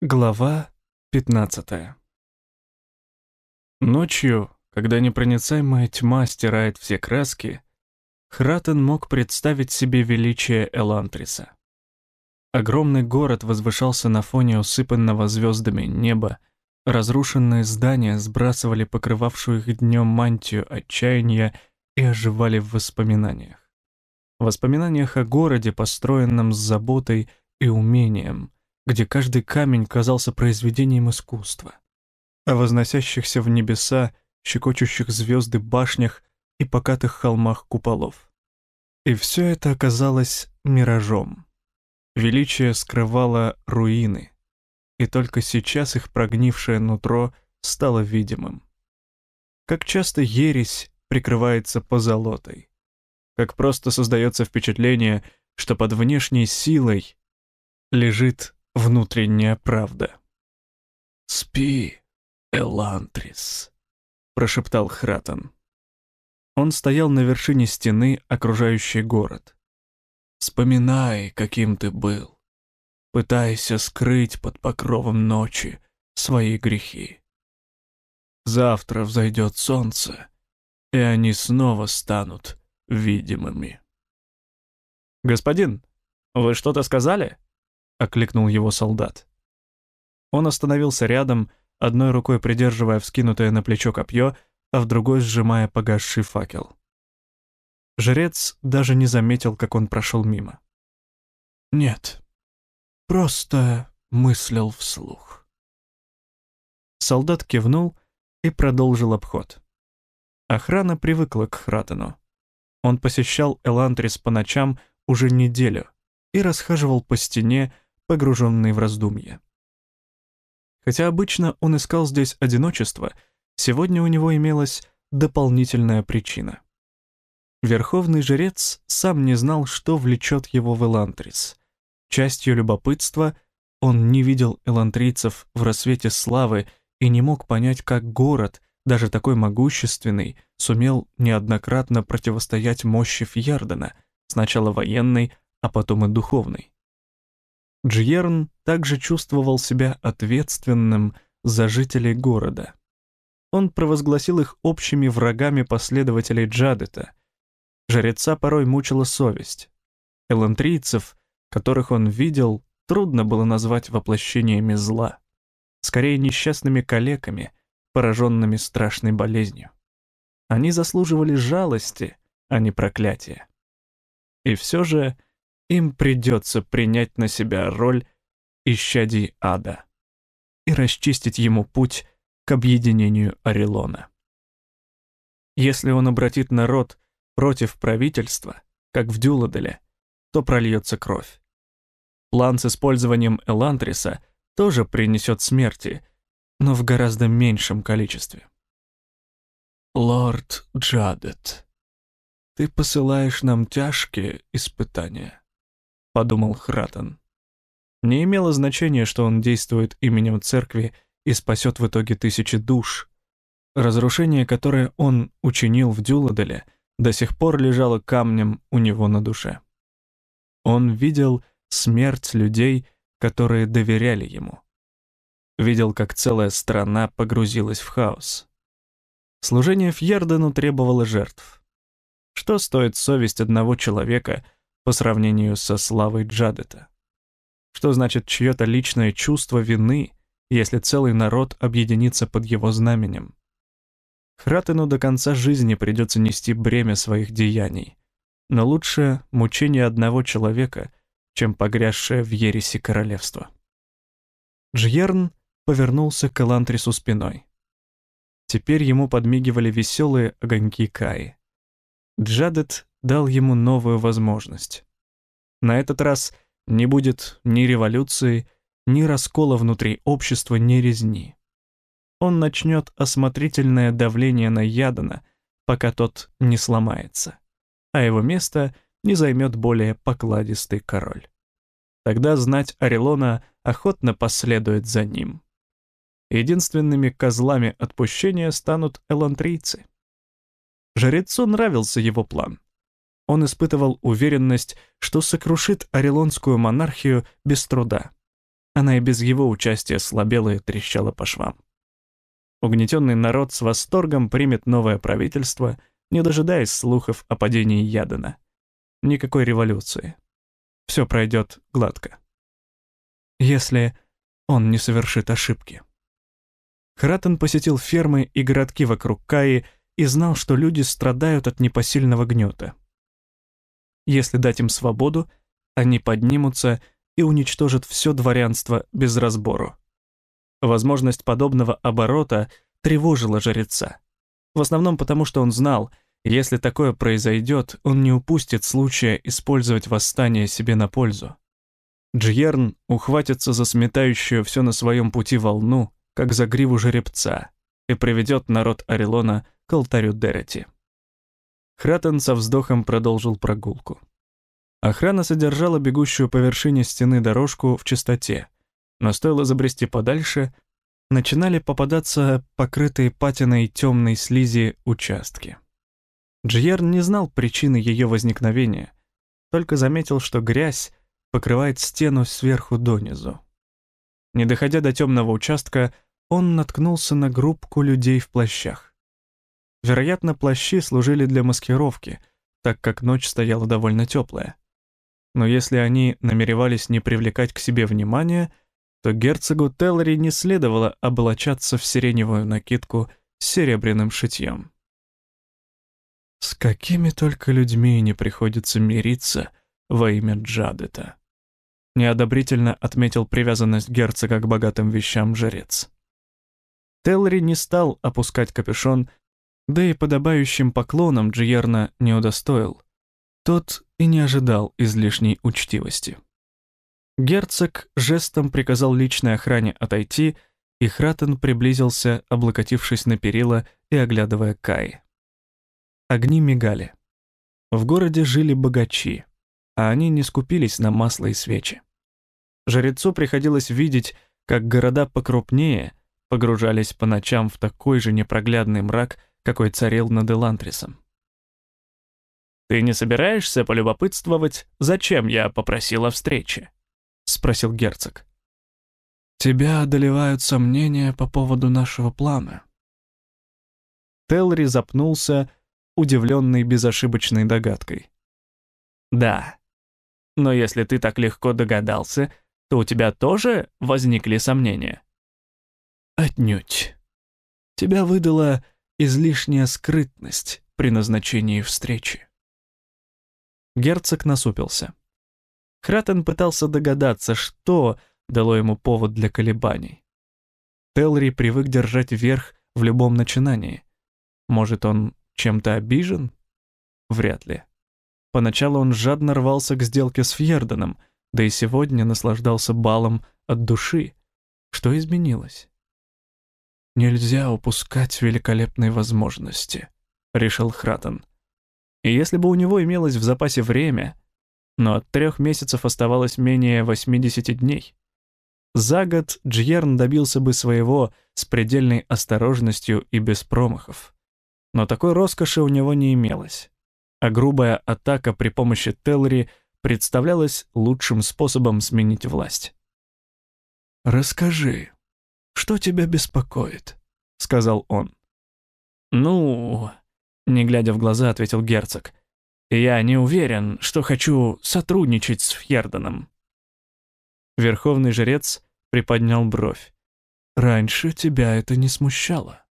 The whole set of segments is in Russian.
Глава 15 Ночью, когда непроницаемая тьма стирает все краски, Хратен мог представить себе величие Элантриса. Огромный город возвышался на фоне усыпанного звездами неба, разрушенные здания сбрасывали покрывавшую их днем мантию отчаяния и оживали в воспоминаниях. Воспоминаниях о городе, построенном с заботой и умением — где каждый камень казался произведением искусства, о возносящихся в небеса, щекочущих звезды башнях и покатых холмах куполов. И все это оказалось миражом. Величие скрывало руины, и только сейчас их прогнившее нутро стало видимым. Как часто ересь прикрывается позолотой, как просто создается впечатление, что под внешней силой лежит внутренняя правда. «Спи, Элантрис», — прошептал Хратон. Он стоял на вершине стены, окружающей город. «Вспоминай, каким ты был. Пытайся скрыть под покровом ночи свои грехи. Завтра взойдет солнце, и они снова станут видимыми». «Господин, вы что-то сказали?» — окликнул его солдат. Он остановился рядом, одной рукой придерживая вскинутое на плечо копье, а в другой сжимая погасший факел. Жрец даже не заметил, как он прошел мимо. «Нет, просто мыслил вслух». Солдат кивнул и продолжил обход. Охрана привыкла к Хратену. Он посещал Элантрис по ночам уже неделю и расхаживал по стене, погруженный в раздумья. Хотя обычно он искал здесь одиночество, сегодня у него имелась дополнительная причина. Верховный жрец сам не знал, что влечет его в Элантрис. Частью любопытства он не видел элантрийцев в рассвете славы и не мог понять, как город, даже такой могущественный, сумел неоднократно противостоять мощи Фьярдена, сначала военной, а потом и духовной. Джиерн также чувствовал себя ответственным за жителей города. Он провозгласил их общими врагами последователей Джадета. Жреца порой мучила совесть. Элантрийцев, которых он видел, трудно было назвать воплощениями зла. Скорее, несчастными калеками, пораженными страшной болезнью. Они заслуживали жалости, а не проклятия. И все же им придется принять на себя роль исчадий ада и расчистить ему путь к объединению Орелона. Если он обратит народ против правительства, как в Дюладеле, то прольется кровь. План с использованием Элантриса тоже принесет смерти, но в гораздо меньшем количестве. «Лорд Джадет, ты посылаешь нам тяжкие испытания подумал Хратен. Не имело значения, что он действует именем церкви и спасет в итоге тысячи душ. Разрушение, которое он учинил в Дюладеле, до сих пор лежало камнем у него на душе. Он видел смерть людей, которые доверяли ему. Видел, как целая страна погрузилась в хаос. Служение Фьердену требовало жертв. Что стоит совесть одного человека — по сравнению со славой Джадета. Что значит чье-то личное чувство вины, если целый народ объединится под его знаменем? Хратену до конца жизни придется нести бремя своих деяний, но лучше мучение одного человека, чем погрязшее в ереси королевство. Джьерн повернулся к Элантрису спиной. Теперь ему подмигивали веселые огоньки Каи. Джадет дал ему новую возможность. На этот раз не будет ни революции, ни раскола внутри общества, ни резни. Он начнет осмотрительное давление на Ядана, пока тот не сломается, а его место не займет более покладистый король. Тогда знать Орелона охотно последует за ним. Единственными козлами отпущения станут элантрийцы. Жрецу нравился его план он испытывал уверенность, что сокрушит орелонскую монархию без труда. она и без его участия слабела и трещала по швам. Угнетенный народ с восторгом примет новое правительство, не дожидаясь слухов о падении Ядена. Никакой революции. Все пройдет гладко. Если он не совершит ошибки. Хратен посетил фермы и городки вокруг Каи и знал, что люди страдают от непосильного гнета. Если дать им свободу, они поднимутся и уничтожат все дворянство без разбору. Возможность подобного оборота тревожила жреца. В основном потому, что он знал, если такое произойдет, он не упустит случая использовать восстание себе на пользу. Джьерн ухватится за сметающую все на своем пути волну, как за гриву жеребца, и приведет народ Орелона к алтарю Дерети. Хратен со вздохом продолжил прогулку. Охрана содержала бегущую по вершине стены дорожку в чистоте, но стоило забрести подальше, начинали попадаться покрытые патиной темной слизи участки. Джиерн не знал причины ее возникновения, только заметил, что грязь покрывает стену сверху донизу. Не доходя до темного участка, он наткнулся на группку людей в плащах. Вероятно, плащи служили для маскировки, так как ночь стояла довольно теплая. Но если они намеревались не привлекать к себе внимания, то герцогу Теллери не следовало облачаться в сиреневую накидку с серебряным шитьем. С какими только людьми не приходится мириться во имя Джадета. Неодобрительно отметил привязанность герцога к богатым вещам жрец. Телри не стал опускать капюшон, да и подобающим поклоном Джиерна не удостоил. Тот и не ожидал излишней учтивости. Герцог жестом приказал личной охране отойти, и Хратен приблизился, облокотившись на перила и оглядывая Кай. Огни мигали. В городе жили богачи, а они не скупились на масло и свечи. Жрецу приходилось видеть, как города покрупнее погружались по ночам в такой же непроглядный мрак, какой царил над Элантрисом. «Ты не собираешься полюбопытствовать, зачем я попросил о встрече?» — спросил герцог. «Тебя одолевают сомнения по поводу нашего плана». Телри запнулся, удивленный безошибочной догадкой. «Да, но если ты так легко догадался, то у тебя тоже возникли сомнения?» Отнюдь. Тебя выдала излишняя скрытность при назначении встречи. Герцог насупился. Хратен пытался догадаться, что дало ему повод для колебаний. Телри привык держать верх в любом начинании. Может, он чем-то обижен? Вряд ли. Поначалу он жадно рвался к сделке с Фьерденом, да и сегодня наслаждался балом от души. Что изменилось? «Нельзя упускать великолепные возможности», — решил Хратен. И если бы у него имелось в запасе время, но от трех месяцев оставалось менее 80 дней, за год Джьерн добился бы своего с предельной осторожностью и без промахов. Но такой роскоши у него не имелось, а грубая атака при помощи Теллери представлялась лучшим способом сменить власть. «Расскажи», «Что тебя беспокоит?» — сказал он. «Ну...» — не глядя в глаза, ответил герцог. «Я не уверен, что хочу сотрудничать с Фьерденом». Верховный жрец приподнял бровь. «Раньше тебя это не смущало».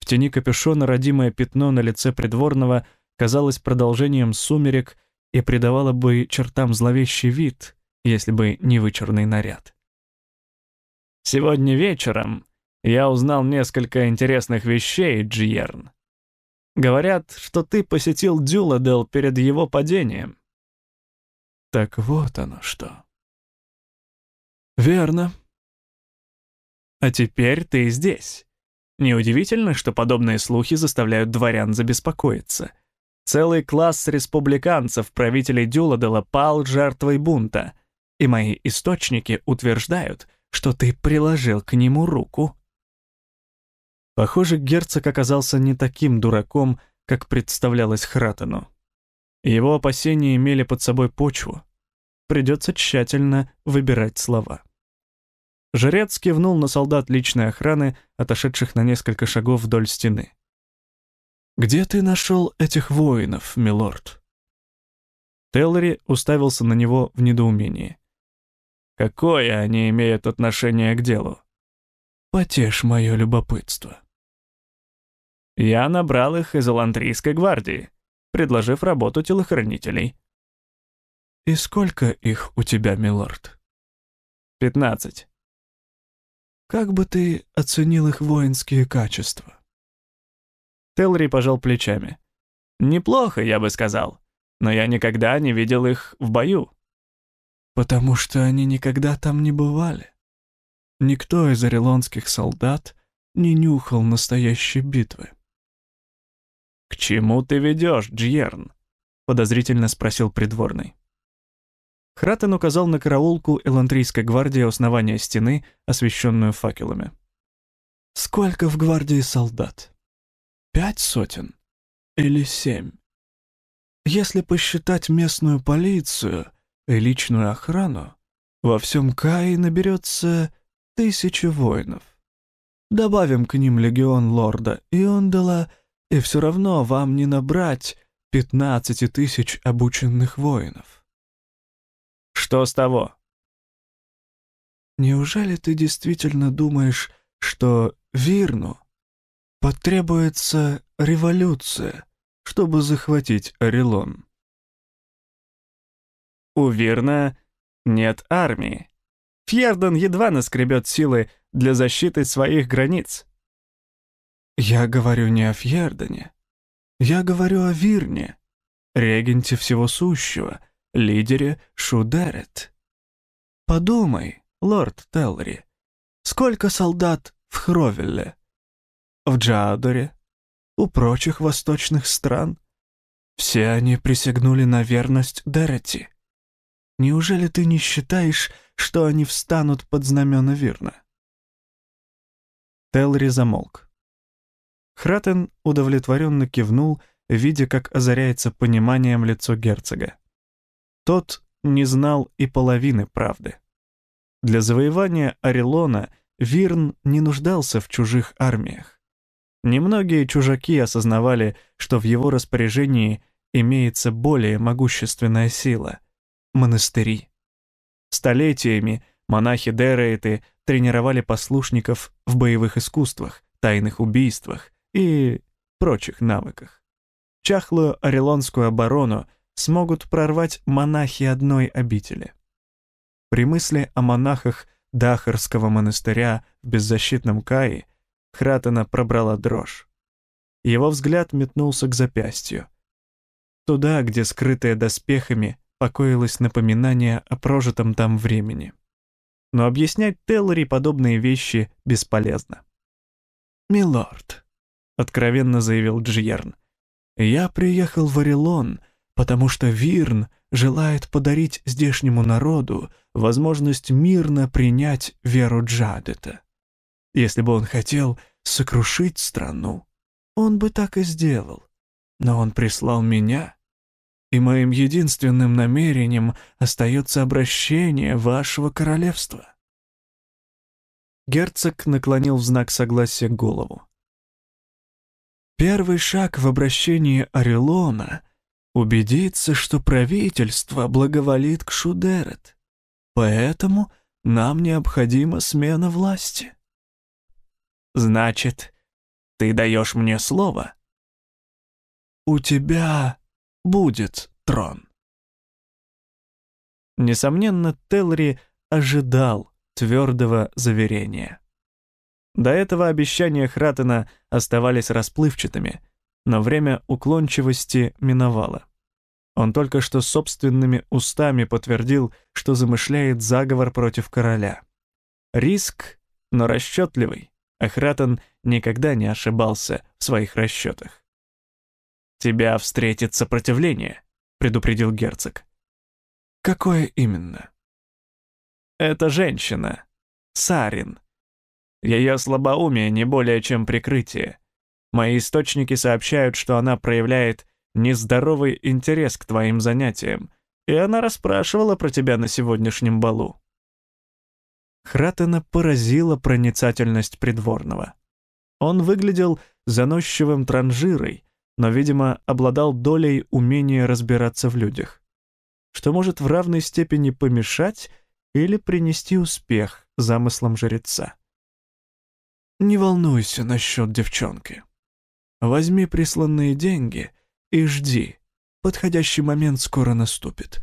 В тени капюшона родимое пятно на лице придворного казалось продолжением сумерек и придавало бы чертам зловещий вид, если бы не вычурный наряд. Сегодня вечером я узнал несколько интересных вещей, Джиерн. Говорят, что ты посетил Дюладел перед его падением. Так вот оно что. Верно. А теперь ты здесь. Неудивительно, что подобные слухи заставляют дворян забеспокоиться. Целый класс республиканцев, правителей Дюладела, пал жертвой бунта, и мои источники утверждают, что ты приложил к нему руку. Похоже, герцог оказался не таким дураком, как представлялось Хратену. Его опасения имели под собой почву. придется тщательно выбирать слова. Жрец кивнул на солдат личной охраны, отошедших на несколько шагов вдоль стены. «Где ты нашел этих воинов, милорд?» Теллери уставился на него в недоумении. «Какое они имеют отношение к делу?» «Потешь мое любопытство». «Я набрал их из Алантрийской гвардии, предложив работу телохранителей». «И сколько их у тебя, милорд?» «Пятнадцать». «Как бы ты оценил их воинские качества?» Телри пожал плечами. «Неплохо, я бы сказал, но я никогда не видел их в бою». «Потому что они никогда там не бывали. Никто из орелонских солдат не нюхал настоящей битвы». «К чему ты ведешь, Джьерн?» — подозрительно спросил придворный. Хратен указал на караулку Элантрийской гвардии основания стены, освещенную факелами. «Сколько в гвардии солдат?» Пять сотен? Или семь? Если посчитать местную полицию и личную охрану, во всем Каи наберется тысяча воинов. Добавим к ним легион лорда Иондела, и все равно вам не набрать пятнадцати тысяч обученных воинов. Что с того? Неужели ты действительно думаешь, что Вирну Потребуется революция, чтобы захватить Орелон. У Вирна нет армии. Фьерден едва наскребет силы для защиты своих границ. Я говорю не о Фьердене. Я говорю о Вирне, регенте всего сущего, лидере Шудерет. Подумай, лорд Телри, сколько солдат в Хровелле? в Джаадоре, у прочих восточных стран. Все они присягнули на верность Дерети. Неужели ты не считаешь, что они встанут под знамена Вирна?» Телри замолк. Хратен удовлетворенно кивнул, видя, как озаряется пониманием лицо герцога. Тот не знал и половины правды. Для завоевания Орелона Вирн не нуждался в чужих армиях. Немногие чужаки осознавали, что в его распоряжении имеется более могущественная сила — монастыри. Столетиями монахи Дерейты тренировали послушников в боевых искусствах, тайных убийствах и прочих навыках. Чахлую орелонскую оборону смогут прорвать монахи одной обители. При мысли о монахах Дахарского монастыря в беззащитном Каи Хратена пробрала дрожь. Его взгляд метнулся к запястью. Туда, где, скрытое доспехами, покоилось напоминание о прожитом там времени. Но объяснять Теллори подобные вещи бесполезно. «Милорд», — откровенно заявил Джиерн, — «я приехал в Орелон, потому что Вирн желает подарить здешнему народу возможность мирно принять веру Джадета. Если бы он хотел сокрушить страну, он бы так и сделал. Но он прислал меня, и моим единственным намерением остается обращение вашего королевства. Герцог наклонил в знак согласия голову. Первый шаг в обращении Орелона — убедиться, что правительство благоволит к Шудерет. Поэтому нам необходима смена власти. Значит, ты даешь мне слово? У тебя будет трон. Несомненно, Телри ожидал твердого заверения. До этого обещания Хратена оставались расплывчатыми, но время уклончивости миновало. Он только что собственными устами подтвердил, что замышляет заговор против короля. Риск, но расчетливый. Ахратон никогда не ошибался в своих расчетах. «Тебя встретит сопротивление», — предупредил герцог. «Какое именно?» «Это женщина. Сарин. Ее слабоумие не более чем прикрытие. Мои источники сообщают, что она проявляет нездоровый интерес к твоим занятиям, и она расспрашивала про тебя на сегодняшнем балу». Хратена поразила проницательность придворного. Он выглядел заносчивым транжирой, но, видимо, обладал долей умения разбираться в людях, что может в равной степени помешать или принести успех замыслам жреца. «Не волнуйся насчет девчонки. Возьми присланные деньги и жди. Подходящий момент скоро наступит.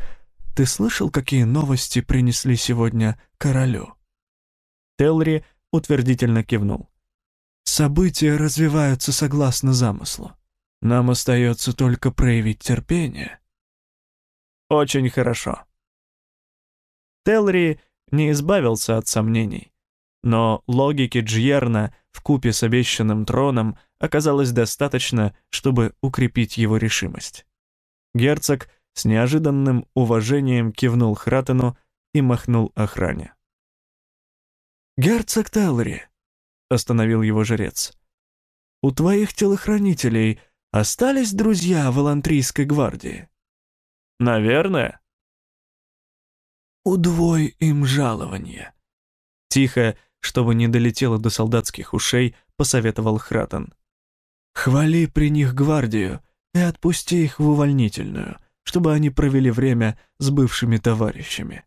Ты слышал, какие новости принесли сегодня королю?» Телри утвердительно кивнул. «События развиваются согласно замыслу. Нам остается только проявить терпение». «Очень хорошо». Телри не избавился от сомнений, но логики Джьерна купе с обещанным троном оказалось достаточно, чтобы укрепить его решимость. Герцог с неожиданным уважением кивнул Хратену и махнул охране. «Герцог Теллери», — остановил его жрец, — «у твоих телохранителей остались друзья в Элантрийской гвардии?» «Наверное». «Удвой им жалование», — тихо, чтобы не долетело до солдатских ушей, посоветовал Хратен. «Хвали при них гвардию и отпусти их в увольнительную, чтобы они провели время с бывшими товарищами».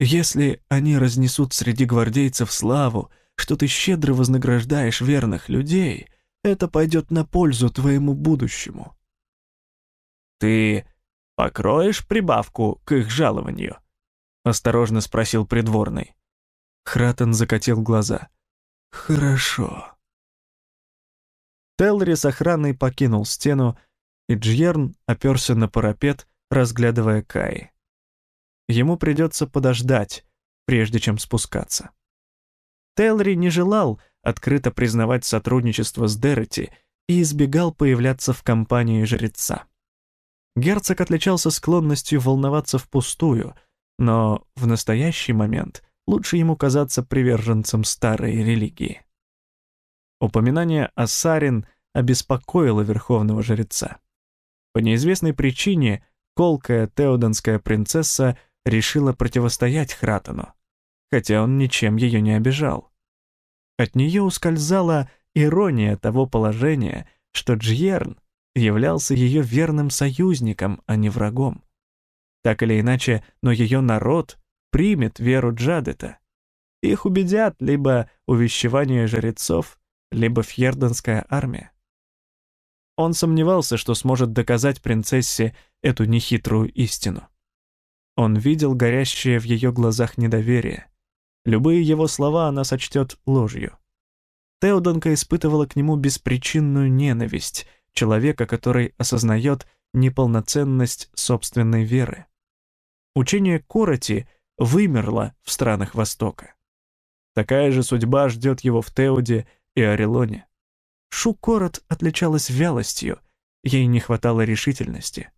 Если они разнесут среди гвардейцев славу, что ты щедро вознаграждаешь верных людей, это пойдет на пользу твоему будущему. Ты покроешь прибавку к их жалованию? Осторожно спросил придворный. Хратен закатил глаза. Хорошо. Телри с охраной покинул стену, и Джьерн оперся на парапет, разглядывая Каи. Ему придется подождать, прежде чем спускаться. Тейлори не желал открыто признавать сотрудничество с Дерроти и избегал появляться в компании жреца. Герцог отличался склонностью волноваться впустую, но в настоящий момент лучше ему казаться приверженцем старой религии. Упоминание о Сарин обеспокоило верховного жреца. По неизвестной причине колкая теоденская принцесса решила противостоять Хратону, хотя он ничем ее не обижал. От нее ускользала ирония того положения, что Джьерн являлся ее верным союзником, а не врагом. Так или иначе, но ее народ примет веру Джадета. Их убедят либо увещевание жрецов, либо фьерденская армия. Он сомневался, что сможет доказать принцессе эту нехитрую истину. Он видел горящее в ее глазах недоверие. Любые его слова она сочтет ложью. Теодонка испытывала к нему беспричинную ненависть, человека, который осознает неполноценность собственной веры. Учение Короти вымерло в странах Востока. Такая же судьба ждет его в Теоде и Орелоне. Шу-Корот отличалась вялостью, ей не хватало решительности.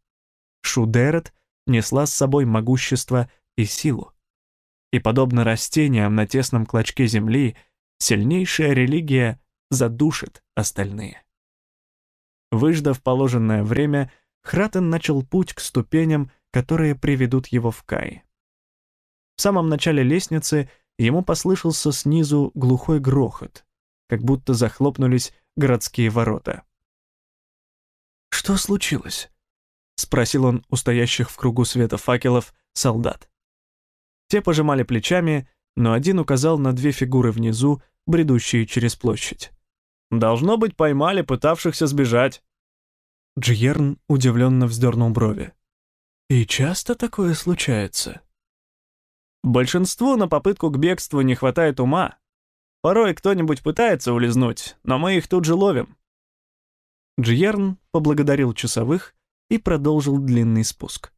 Шу-Дерет несла с собой могущество и силу. И подобно растениям на тесном клочке земли, сильнейшая религия задушит остальные. Выждав положенное время, Хратен начал путь к ступеням, которые приведут его в Кай. В самом начале лестницы ему послышался снизу глухой грохот, как будто захлопнулись городские ворота. «Что случилось?» — спросил он у стоящих в кругу света факелов солдат. Те пожимали плечами, но один указал на две фигуры внизу, бредущие через площадь. «Должно быть, поймали пытавшихся сбежать». Джиерн удивленно вздернул брови. «И часто такое случается?» «Большинству на попытку к бегству не хватает ума. Порой кто-нибудь пытается улизнуть, но мы их тут же ловим». Джиерн поблагодарил часовых и продолжил длинный спуск.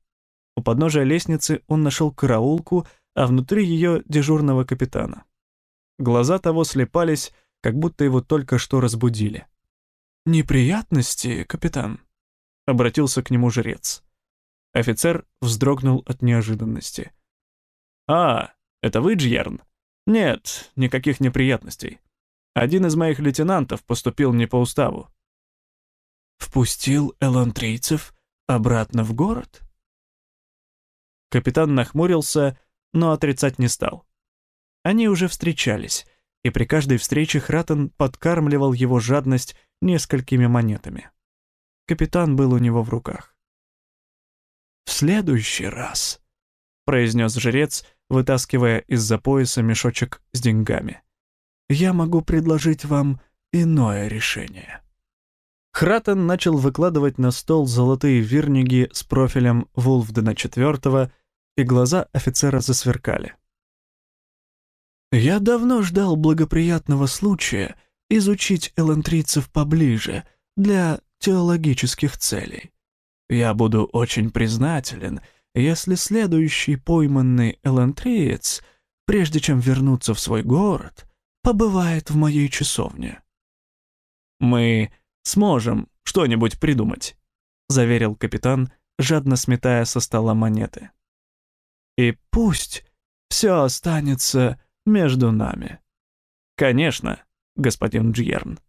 У подножия лестницы он нашел караулку, а внутри ее дежурного капитана. Глаза того слепались, как будто его только что разбудили. «Неприятности, капитан?» — обратился к нему жрец. Офицер вздрогнул от неожиданности. «А, это вы, Джьерн?» «Нет, никаких неприятностей. Один из моих лейтенантов поступил не по уставу». «Впустил элантрийцев обратно в город? Капитан нахмурился, но отрицать не стал. Они уже встречались, и при каждой встрече Хратен подкармливал его жадность несколькими монетами. Капитан был у него в руках. «В следующий раз», — произнес жрец, вытаскивая из-за пояса мешочек с деньгами, «я могу предложить вам иное решение». Хратен начал выкладывать на стол золотые вирниги с профилем Вулфдена IV, и глаза офицера засверкали. «Я давно ждал благоприятного случая изучить элантрийцев поближе для теологических целей. Я буду очень признателен, если следующий пойманный элантриец, прежде чем вернуться в свой город, побывает в моей часовне». «Мы сможем что-нибудь придумать», — заверил капитан, жадно сметая со стола монеты. «И пусть все останется между нами». «Конечно, господин Джьерн».